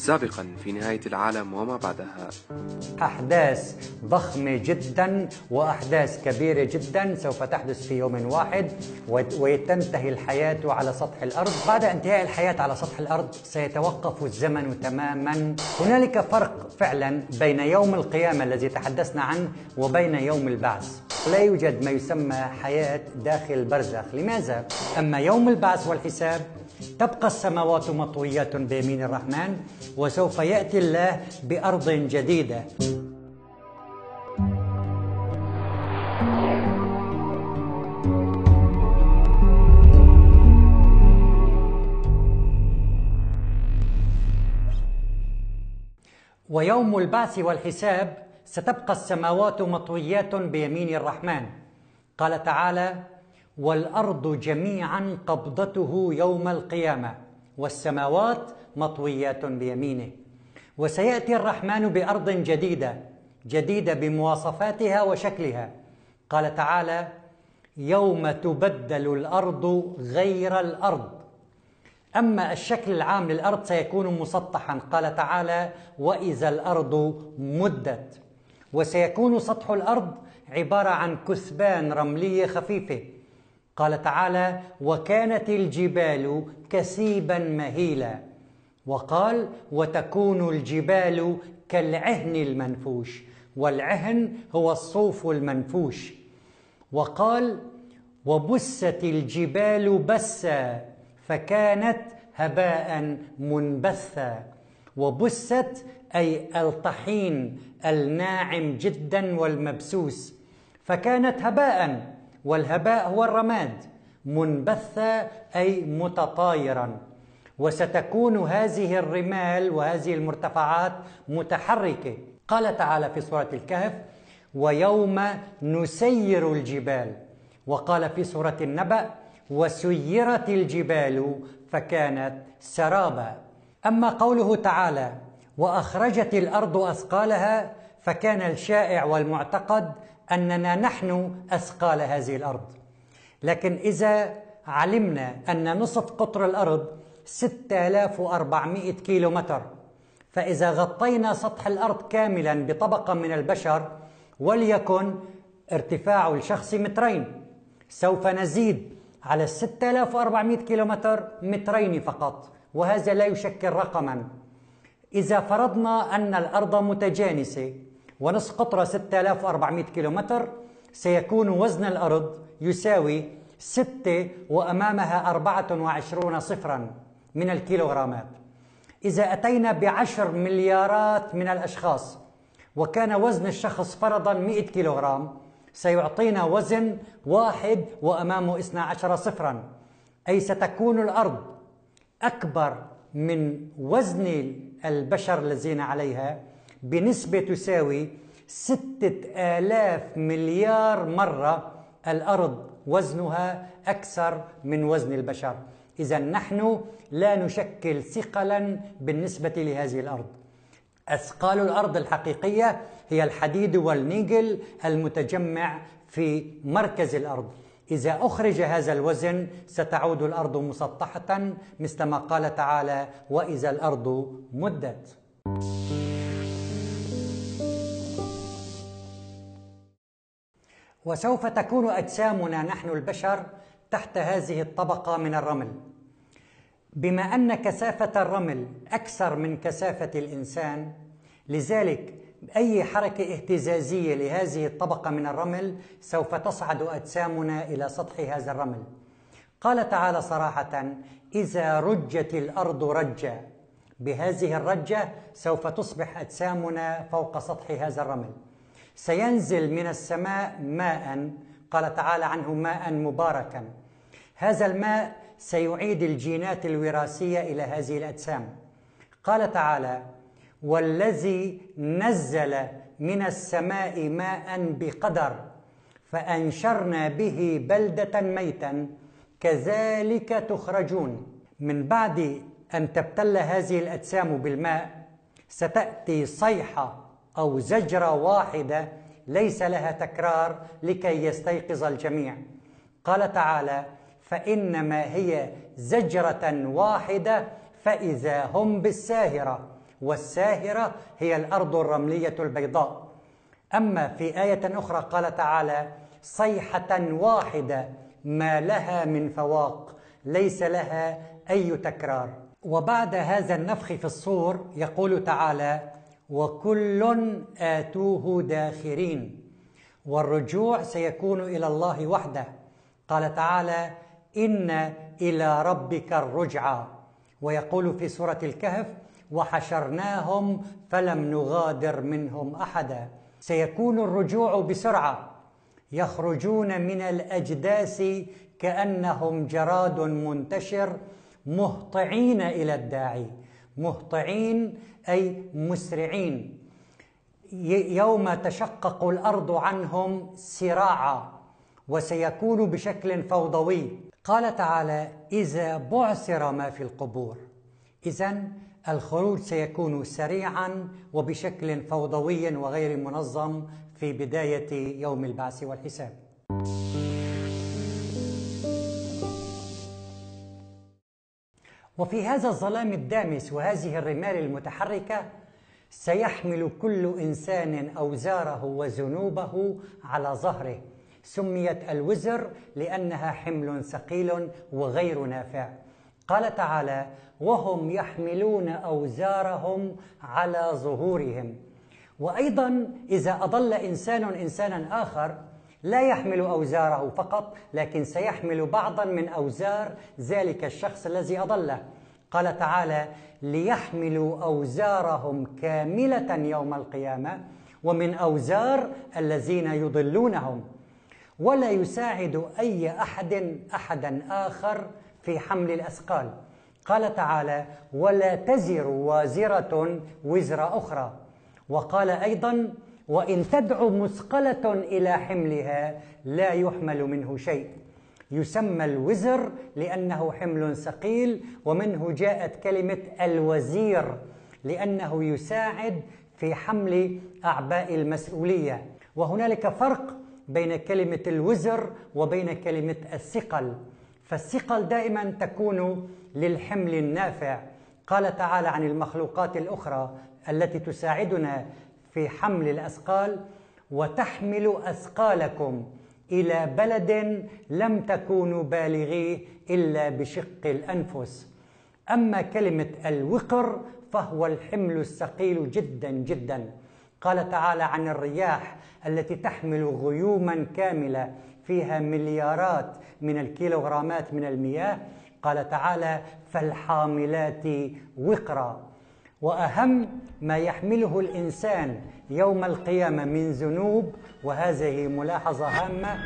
سابقا في نهاية العالم وما بعدها. أحداث ضخمة جدا وأحداث كبيرة جدا سوف تحدث في يوم واحد وتنتهي الحياة على سطح الأرض. بعد انتهاء الحياة على سطح الأرض سيتوقف الزمن تماما. هنالك فرق فعلا بين يوم القيامة الذي تحدثنا عنه وبين يوم البعث. لا يوجد ما يسمى حياة داخل البرزخ لماذا؟ أما يوم البعث والحساب تبقى السماوات مطويات بيمين الرحمن وسوف يأتي الله بأرض جديدة. ويوم البعث والحساب ستبقى السماوات مطويات بيمين الرحمن. قال تعالى والأرض جميعا قبضته يوم القيامة والسماوات مطويات بيمينه. وسيأتي الرحمن بأرض جديدة جديدة بمواصفاتها وشكلها. قال تعالى يوم تبدل الأرض غير الأرض. أما الشكل العام للأرض سيكون مسطحا. قال تعالى وإذا الأرض مدت. وسيكون سطح الأرض عبارة عن كثبان رمليه خفيفه. قال تعالى وكانت الجبال كثيبا مهيلا وقال وتكون الجبال كالعهن المنفوش والعهن هو الصوف المنفوش. وقال وبست الجبال بسا فكانت هباء منبثا وبست أي ألطحين الناعم جدا والمبسوس فكانت هباء. والهباء هو الرماد منبثا أي متطايرا. وستكون هذه الرمال وهذه المرتفعات متحركة. قال تعالى في سورة الكهف ويوم نسير الجبال وقال في سورة النبأ وسيرت الجبال فكانت سرابا أما قوله تعالى وأخرجت الأرض أثقالها فكان الشائع والمعتقد أننا نحن أثقال هذه الأرض. لكن إذا علمنا أن نصف قطر الأرض 6400 كيلو متر فإذا غطينا سطح الأرض كاملا بطبقة من البشر وليكن ارتفاع الشخص مترين. سوف نزيد على 6400 كيلو متر مترين فقط وهذا لا يشكل رقما. إذا فرضنا أن الأرض متجانسة ونصف قطرة 6400 كيلومتر سيكون وزن الأرض يساوي 6 وأمامها 24 صفرا من الكيلوغرامات. إذا أتينا بعشر مليارات من الأشخاص وكان وزن الشخص فرضا 100 كيلوغرام سيعطينا وزن واحد وأمامه 12 صفرا. أي ستكون الأرض أكبر من وزن البشر الذين عليها. بنسبة تساوي ستة آلاف مليار مرة الأرض وزنها أكثر من وزن البشر. إذا نحن لا نشكل ثقلا بالنسبة لهذه الأرض. أثقال الأرض الحقيقية هي الحديد والنيجل المتجمع في مركز الأرض. إذا أخرج هذا الوزن ستعود الأرض مسطحة مثل ما قال تعالى وإذا الأرض مدت. وسوف تكون أجسامنا نحن البشر تحت هذه الطبقة من الرمل. بما أن كثافة الرمل أكثر من كثافة الإنسان لذلك أي حركة اهتزازية لهذه الطبقة من الرمل سوف تصعد أجسامنا إلى سطح هذا الرمل. قال تعالى صراحة إذا رجت الأرض رجا بهذه الرجة سوف تصبح أجسامنا فوق سطح هذا الرمل. سينزل من السماء ماء قال تعالى عنه ماء مباركا. هذا الماء سيعيد الجينات الوراثية إلى هذه الأجسام. قال تعالى والذي نزل من السماء ماء بقدر فأنشرنا به بلدة ميتا كذلك تخرجون. من بعد أن تبتل هذه الأجسام بالماء ستأتي صيحة أو زجرة واحدة ليس لها تكرار لكي يستيقظ الجميع. قال تعالى فإنما هي زجرة واحدة فإذا هم بالساهرة والساهرة هي الأرض الرملية البيضاء. أما في آية أخرى قال تعالى صيحة واحدة ما لها من فواق ليس لها أي تكرار. وبعد هذا النفخ في الصور يقول تعالى وكل آتوه داخرين. والرجوع سيكون إلى الله وحده. قال تعالى إن إلى ربك الرجعى ويقول في سورة الكهف وحشرناهم فلم نغادر منهم أحدا. سيكون الرجوع بسرعة. يخرجون من الأجداث كأنهم جراد منتشر مهطعين إلى الداعي. مهطعين أي مسرعين. يوم تشقق الأرض عنهم سراعا وسيكون بشكل فوضوي. قال تعالى إذا بعثر ما في القبور. إذا الخروج سيكون سريعا وبشكل فوضوي وغير منظم في بداية يوم البعث والحساب. وفي هذا الظلام الدامس وهذه الرمال المتحركة سيحمل كل إنسان أوزاره وذنوبه على ظهره. سميت الوزر لأنها حمل ثقيل وغير نافع. قال تعالى وهم يحملون أوزارهم على ظهورهم وأيضا إذا أضل إنسان إنسانا آخر لا يحمل أوزاره فقط لكن سيحمل بعضا من أوزار ذلك الشخص الذي أضله. قال تعالى ليحملوا أوزارهم كاملة يوم القيامة ومن أوزار الذين يضلونهم. ولا يساعد أي أحد أحدا آخر في حمل الأثقال. قال تعالى ولا تزر وازرة وزر أخرى. وقال أيضا وإن تدع مثقلة إلى حملها لا يحمل منه شيء. يسمى الوزر لأنه حمل ثقيل ومنه جاءت كلمة الوزير لأنه يساعد في حمل أعباء المسؤولية. وهنالك فرق بين كلمة الوزر وبين كلمة الثقل. فالثقل دائما تكون للحمل النافع. قال تعالى عن المخلوقات الأخرى التي تساعدنا في حمل الأثقال وتحمل أثقالكم إلى بلد لم تكونوا بالغيه إلا بشق الأنفس. أما كلمة الوقر فهو الحمل الثقيل جدا جدا. قال تعالى عن الرياح التي تحمل غيوما كاملة فيها مليارات من الكيلوغرامات من المياه. قال تعالى فالحاملات وقرا. وأهم ما يحمله الإنسان يوم القيامة من ذنوب وهذه ملاحظة هامة.